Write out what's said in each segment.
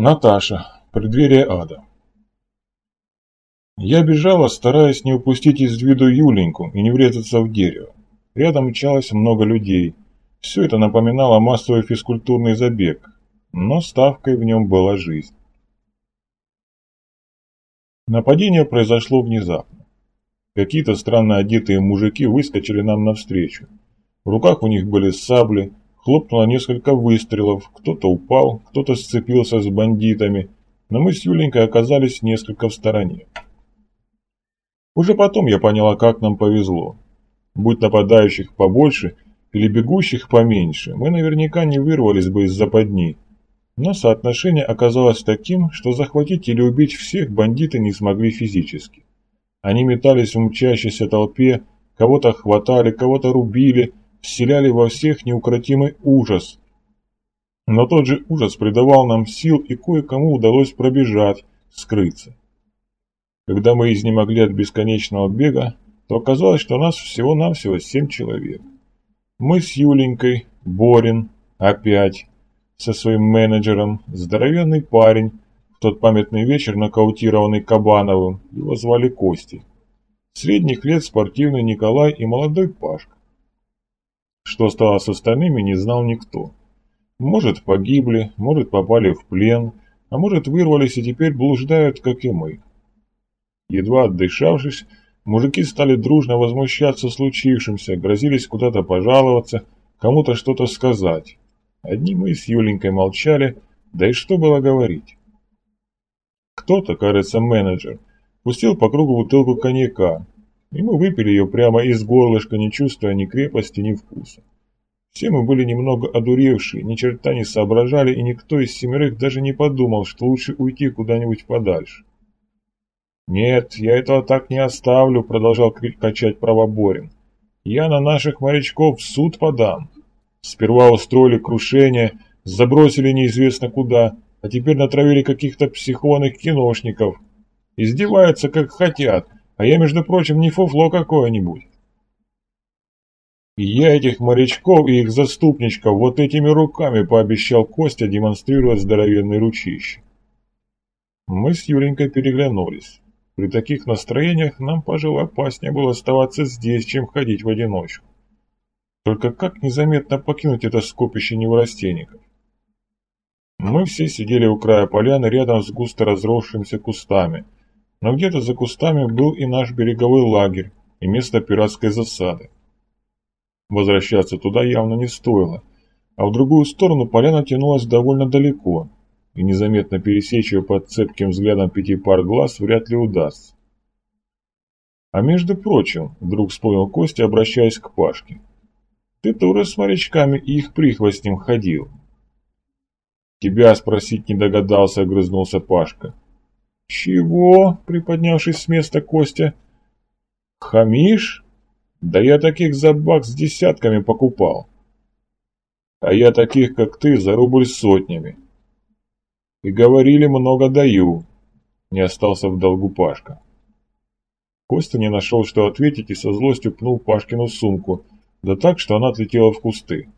Наташа. Преддверие ада. Я бежала, стараясь не упустить из виду Юленьку и не врезаться в дерево. Рядом мчалось много людей. Все это напоминало массовый физкультурный забег, но ставкой в нем была жизнь. Нападение произошло внезапно. Какие-то странно одетые мужики выскочили нам навстречу. В руках у них были сабли, Хлопнуло несколько выстрелов, кто-то упал, кто-то сцепился с бандитами, но мы с Юленькой оказались несколько в стороне. Уже потом я поняла, как нам повезло. Будь нападающих побольше или бегущих поменьше, мы наверняка не вырвались бы из западни. Но соотношение оказалось таким, что захватить или убить всех бандиты не смогли физически. Они метались в мчащейся толпе, кого-то хватали, кого-то рубили, вселяли во всех неукротимый ужас. Но тот же ужас придавал нам сил, и кое-кому удалось пробежать, скрыться. Когда мы изнемогли от бесконечного бега, то оказалось, что нас всего-навсего семь человек. Мы с Юленькой, Борин, опять, со своим менеджером, здоровенный парень, в тот памятный вечер нокаутированный Кабановым, его звали Кости. Средних лет спортивный Николай и молодой Пашка. Что стало с остальными, не знал никто. Может, погибли, может, попали в плен, а может, вырвались и теперь блуждают, как и мы. Едва отдышавшись, мужики стали дружно возмущаться случившимся, грозились куда-то пожаловаться, кому-то что-то сказать. Одни мы с Юленькой молчали, да и что было говорить. Кто-то, кажется, менеджер, пустил по кругу бутылку коньяка, и мы выпили ее прямо из горлышка, не чувствуя ни крепости, ни вкуса. Все мы были немного одуревшие, ни черта не соображали, и никто из семерых даже не подумал, что лучше уйти куда-нибудь подальше. «Нет, я этого так не оставлю», — продолжал качать права Борин. «Я на наших морячков в суд подам. Сперва устроили крушение, забросили неизвестно куда, а теперь натравили каких-то психованных киношников. Издеваются, как хотят, а я, между прочим, не фуфло какое-нибудь. Я этих морячков и их заступничков вот этими руками пообещал Костя, демонстрируя здоровенный ручище. Мы с Юленькой переглянулись. При таких настроениях нам, пожалуй, опаснее было оставаться здесь, чем ходить в одиночку. Только как незаметно покинуть это скопище неврастенников? Мы все сидели у края поляны рядом с густо разросшимися кустами – но где-то за кустами был и наш береговой лагерь, и место пиратской засады. Возвращаться туда явно не стоило, а в другую сторону поляна тянулась довольно далеко, и незаметно пересечь ее под цепким взглядом пяти пар глаз вряд ли удастся. А между прочим, вдруг вспомнил Костя, обращаясь к Пашке, ты тоже с морячками и их прихвостнем ходил. Тебя спросить не догадался, огрызнулся Пашка. «Чего?» — приподнявшись с места Костя. «Хамишь? Да я таких за бак с десятками покупал. А я таких, как ты, за рубль сотнями. И говорили, много даю». Не остался в долгу Пашка. Костя не нашел, что ответить, и со злостью пнул Пашкину сумку, да так, что она отлетела в кусты.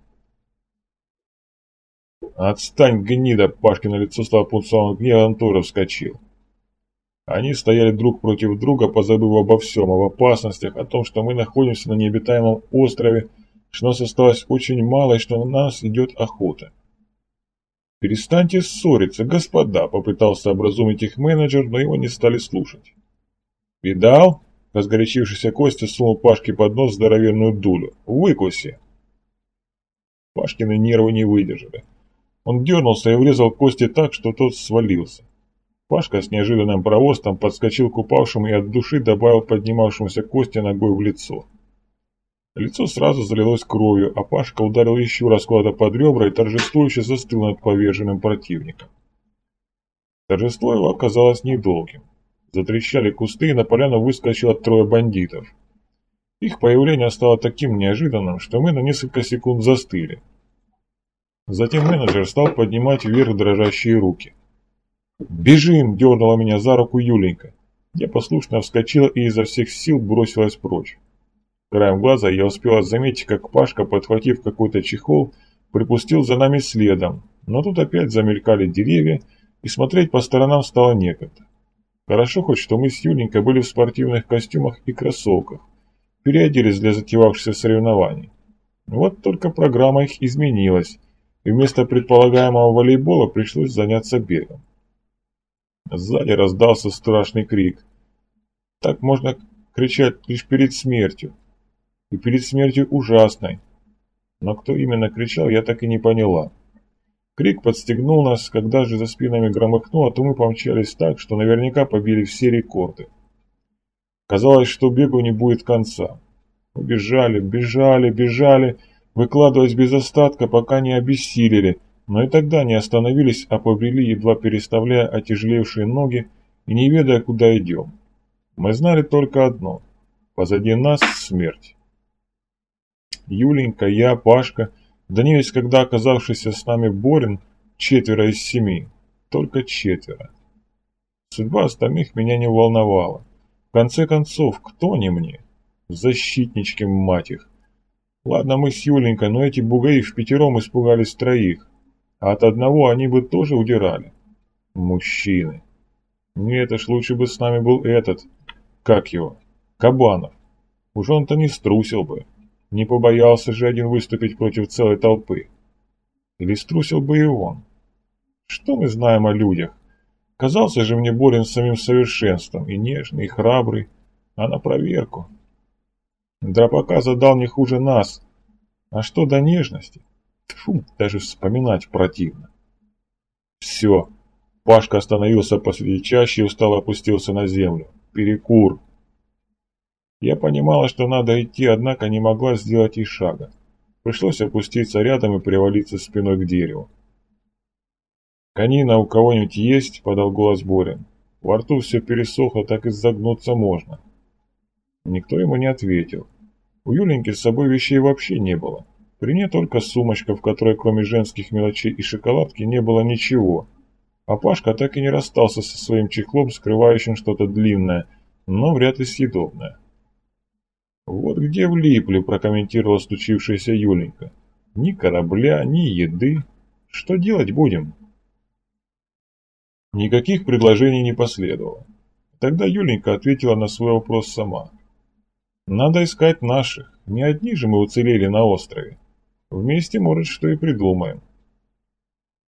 «Отстань, гнида!» — Пашкино лицо стало пунцовым гневом, тоже вскочил. Они стояли друг против друга, позабыв обо всем, об опасностях, о том, что мы находимся на необитаемом острове, что нас осталось очень мало и что на нас идет охота. «Перестаньте ссориться, господа», — попытался образумить их менеджер, но его не стали слушать. «Видал?» — разгорячившийся Костя сунул Пашке под нос здоровенную дулю. «Выкуси!» Пашкины нервы не выдержали. Он дернулся и врезал Косте так, что тот свалился. Пашка с неожиданным провостом подскочил к упавшему и от души добавил поднимавшемуся Косте ногой в лицо. Лицо сразу залилось кровью, а Пашка ударил еще раз куда-то под ребра и торжествующе застыл над поверженным противником. Торжество его оказалось недолгим. Затрещали кусты, и на поляну выскочило трое бандитов. Их появление стало таким неожиданным, что мы на несколько секунд застыли. Затем менеджер стал поднимать вверх дрожащие руки. «Бежим!» – дернула меня за руку Юленька. Я послушно вскочила и изо всех сил бросилась прочь. Краем глаза я успела заметить, как Пашка, подхватив какой-то чехол, припустил за нами следом, но тут опять замелькали деревья, и смотреть по сторонам стало некогда. Хорошо хоть, что мы с Юленькой были в спортивных костюмах и кроссовках, переоделись для затевавшихся соревнований. Вот только программа их изменилась, и вместо предполагаемого волейбола пришлось заняться бегом. Сзади раздался страшный крик. Так можно кричать лишь перед смертью. И перед смертью ужасной. Но кто именно кричал, я так и не поняла. Крик подстегнул нас, когда же за спинами громыхнуло, то мы помчались так, что наверняка побили все рекорды. Казалось, что бегу не будет конца. Мы бежали, бежали, бежали, выкладываясь без остатка, пока не обессилели, но и тогда не остановились, а побрели, едва переставляя отяжелевшие ноги и не ведая, куда идем. Мы знали только одно – позади нас смерть. Юленька, я, Пашка, да не есть когда оказавшийся с нами Борин, четверо из семи, только четверо. Судьба остальных меня не волновала. В конце концов, кто не мне? Защитнички, мать их. Ладно, мы с Юленькой, но эти бугаи в пятером испугались троих, а от одного они бы тоже удирали. Мужчины. Нет, аж лучше бы с нами был этот, как его, Кабанов. Уж он-то не струсил бы. Не побоялся же один выступить против целой толпы. Или струсил бы и он. Что мы знаем о людях? Казался же мне Борин самим совершенством, и нежный, и храбрый, а на проверку. Дропака задал не хуже нас. А что до нежности? Фу, даже вспоминать противно. Все. Пашка остановился посреди чащи и устало опустился на землю. Перекур. Я понимала, что надо идти, однако не могла сделать и шага. Пришлось опуститься рядом и привалиться спиной к дереву. «Конина у кого-нибудь есть?» – подал голос Борин. Во рту все пересохло, так и загнуться можно. Никто ему не ответил. У Юленьки с собой вещей вообще не было. При ней только сумочка, в которой кроме женских мелочей и шоколадки не было ничего. А Пашка так и не расстался со своим чехлом, скрывающим что-то длинное, но вряд ли съедобное. «Вот где влипли», – прокомментировала стучившаяся Юленька. «Ни корабля, ни еды. Что делать будем?» Никаких предложений не последовало. Тогда Юленька ответила на свой вопрос сама. Надо искать наших. Не одни же мы уцелели на острове. Вместе, может, что и придумаем.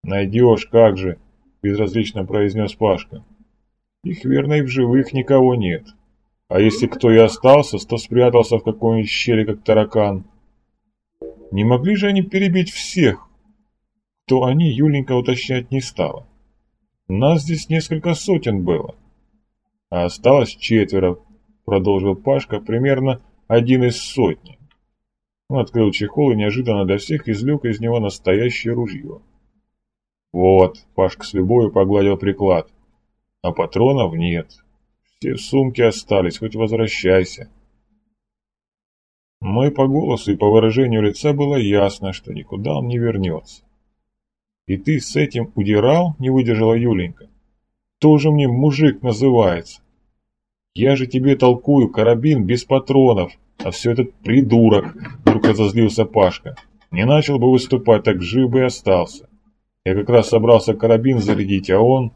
Найдешь, как же, безразлично произнес Пашка. Их верно и в живых никого нет. А если кто и остался, то спрятался в какой-нибудь щели, как таракан. Не могли же они перебить всех? Кто они, Юленька уточнять не стала. Нас здесь несколько сотен было. А осталось четверо, продолжил Пашка, примерно один из сотни. Он открыл чехол и неожиданно для всех извлек из него настоящее ружье. Вот, Пашка с любовью погладил приклад. А патронов нет. Все сумки остались, хоть возвращайся. Но и по голосу, и по выражению лица было ясно, что никуда он не вернется. «И ты с этим удирал?» – не выдержала Юленька. «Тоже мне мужик называется. «Я же тебе толкую, карабин без патронов, а все этот придурок!» Вдруг разозлился Пашка. «Не начал бы выступать, так жив бы и остался. Я как раз собрался карабин зарядить, а он...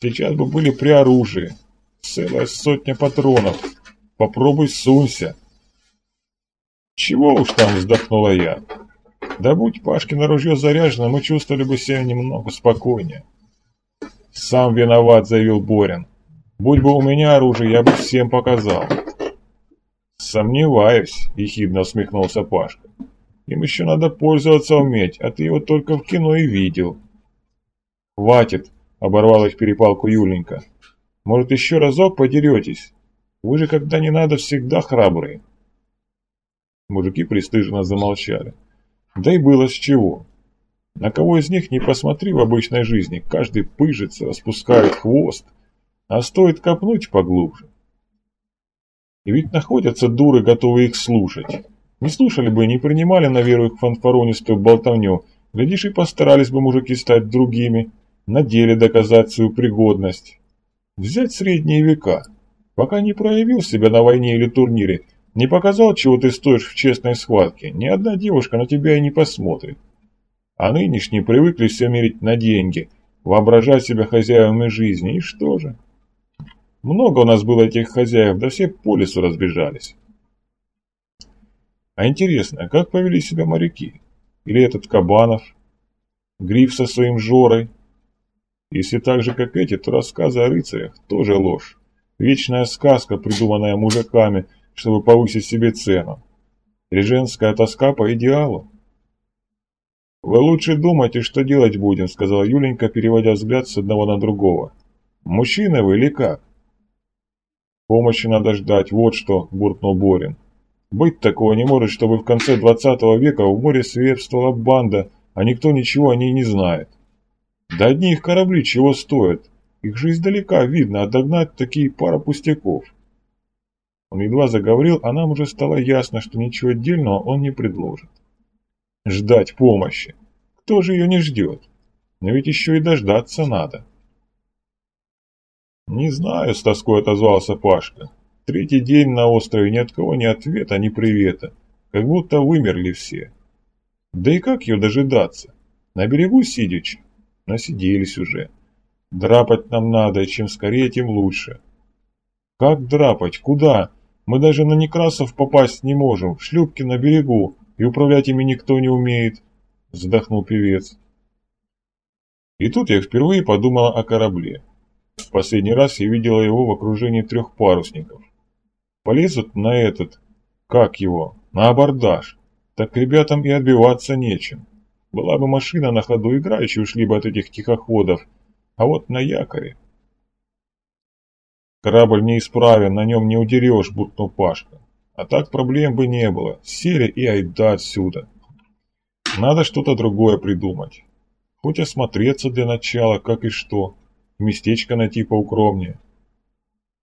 Сейчас бы были при оружии. Целая сотня патронов. Попробуй сунься». «Чего уж там?» – вздохнула я. «Да будь Пашкино ружье заряжено, мы чувствовали бы себя немного спокойнее». «Сам виноват», – заявил Борин. Будь бы у меня оружие, я бы всем показал. Сомневаюсь, ехидно усмехнулся Пашка. Им еще надо пользоваться уметь, а ты его только в кино и видел. Хватит, оборвал их перепалку Юленька. Может, еще разок подеретесь? Вы же, когда не надо, всегда храбрые. Мужики пристыженно замолчали. Да и было с чего. На кого из них не посмотри в обычной жизни, каждый пыжится, распускает хвост, а стоит копнуть поглубже. И ведь находятся дуры, готовые их слушать. Не слушали бы, не принимали на веру их фанфаронистую болтовню, глядишь и постарались бы мужики стать другими, на деле доказать свою пригодность. Взять средние века. Пока не проявил себя на войне или турнире, не показал, чего ты стоишь в честной схватке, ни одна девушка на тебя и не посмотрит. А нынешние привыкли все мерить на деньги, воображать себя хозяевами жизни, и что же? Много у нас было этих хозяев, да все по лесу разбежались. А интересно, как повели себя моряки? Или этот Кабанов? Гриф со своим Жорой? Если так же, как эти, то рассказы о рыцарях тоже ложь. Вечная сказка, придуманная мужиками, чтобы повысить себе цену. Или женская тоска по идеалу. «Вы лучше думайте, что делать будем», — сказала Юленька, переводя взгляд с одного на другого. «Мужчина вы или как?» «Помощи надо ждать, вот что», — буркнул Борин. «Быть такого не может, чтобы в конце двадцатого века в море свирепствовала банда, а никто ничего о ней не знает. Да одни их корабли чего стоят, их же издалека видно, а догнать такие пара пустяков». Он едва заговорил, а нам уже стало ясно, что ничего отдельного он не предложит. Ждать помощи. Кто же ее не ждет? Но ведь еще и дождаться надо. «Не знаю», — с тоской отозвался Пашка. «Третий день на острове ни от кого ни ответа, ни привета. Как будто вымерли все. Да и как ее дожидаться? На берегу сидячи? Насиделись уже. Драпать нам надо, чем скорее, тем лучше». «Как драпать? Куда? Мы даже на Некрасов попасть не можем, в шлюпке на берегу, и управлять ими никто не умеет», — вздохнул певец. И тут я впервые подумала о корабле. В последний раз я видела его в окружении трех парусников. Полезут на этот, как его, на абордаж. Так ребятам и отбиваться нечем. Была бы машина на ходу, играющие ушли бы от этих тихоходов, а вот на якоре. Корабль неисправен, на нем не удерешь, буркнул Пашка. А так проблем бы не было. Сели и айда отсюда. Надо что-то другое придумать. Хоть осмотреться для начала, как и что. Местечко найти поукромнее.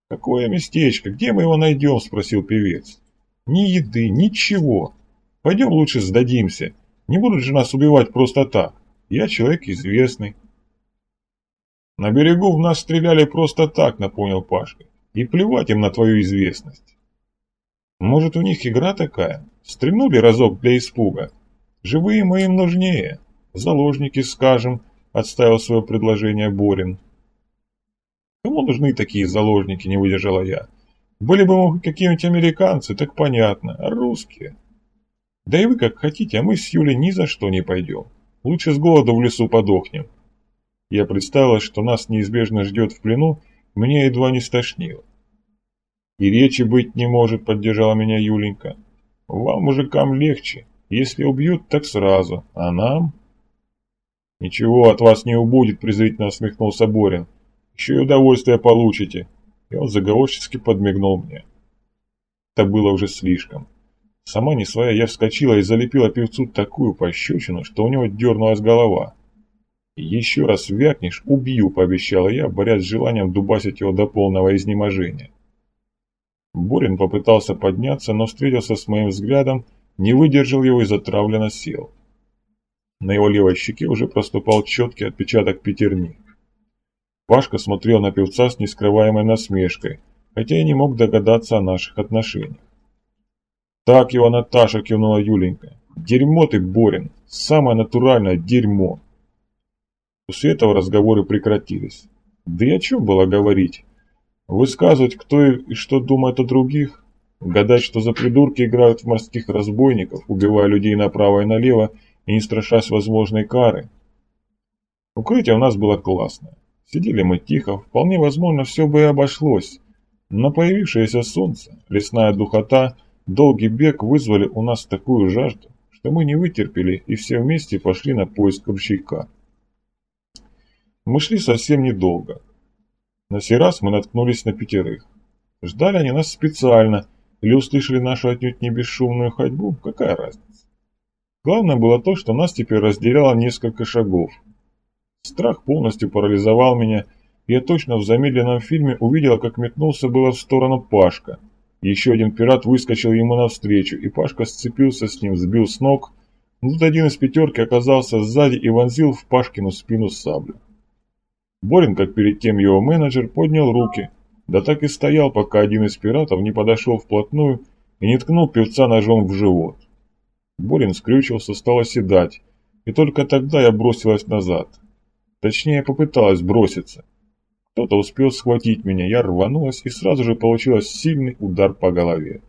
«Какое местечко? Где мы его найдем?» – спросил певец. «Ни еды, ничего. Пойдем лучше сдадимся. Не будут же нас убивать просто так. Я человек известный». «На берегу в нас стреляли просто так», – напомнил Пашка. «И плевать им на твою известность». «Может, у них игра такая? Стрельнули разок для испуга? Живые мы им нужнее. Заложники, скажем», – отставил свое предложение Борин. Кому нужны такие заложники, не выдержала я. Были бы мы какие-нибудь американцы, так понятно, а русские. Да и вы как хотите, а мы с Юлей ни за что не пойдем. Лучше с голоду в лесу подохнем. Я представила, что нас неизбежно ждет в плену, меня едва не стошнило. И речи быть не может, поддержала меня Юленька. Вам, мужикам, легче. Если убьют, так сразу. А нам? Ничего от вас не убудет, презрительно усмехнулся Борин. Еще и удовольствие получите. И он заговорчески подмигнул мне. Это было уже слишком. Сама не своя, я вскочила и залепила певцу такую пощечину, что у него дернулась голова. «Еще раз вякнешь, убью», — пообещала я, борясь с желанием дубасить его до полного изнеможения. Борин попытался подняться, но встретился с моим взглядом, не выдержал его и затравленно сел. На его левой щеке уже проступал четкий отпечаток пятерни. Пашка смотрел на певца с нескрываемой насмешкой, хотя и не мог догадаться о наших отношениях. «Так его, Наташа!» – кивнула Юленька. «Дерьмо ты, Борин! Самое натуральное дерьмо!» После этого разговоры прекратились. Да и о чем было говорить? Высказывать, кто и что думает о других? Гадать, что за придурки играют в морских разбойников, убивая людей направо и налево и не страшась возможной кары? Укрытие у нас было классное. Сидели мы тихо, вполне возможно, все бы и обошлось. Но появившееся солнце, лесная духота, долгий бег вызвали у нас такую жажду, что мы не вытерпели и все вместе пошли на поиск ручейка. Мы шли совсем недолго. На сей раз мы наткнулись на пятерых. Ждали они нас специально или услышали нашу отнюдь не бесшумную ходьбу, какая разница. Главное было то, что нас теперь разделяло несколько шагов – Страх полностью парализовал меня, и я точно в замедленном фильме увидела, как метнулся было в сторону Пашка. Еще один пират выскочил ему навстречу, и Пашка сцепился с ним, сбил с ног, но тут один из пятерки оказался сзади и вонзил в Пашкину спину саблю. Борин, как перед тем его менеджер, поднял руки, да так и стоял, пока один из пиратов не подошел вплотную и не ткнул певца ножом в живот. Борин скрючился, стал оседать, и только тогда я бросилась назад. Точнее, попыталась броситься. Кто-то успел схватить меня, я рванулась и сразу же получилось сильный удар по голове.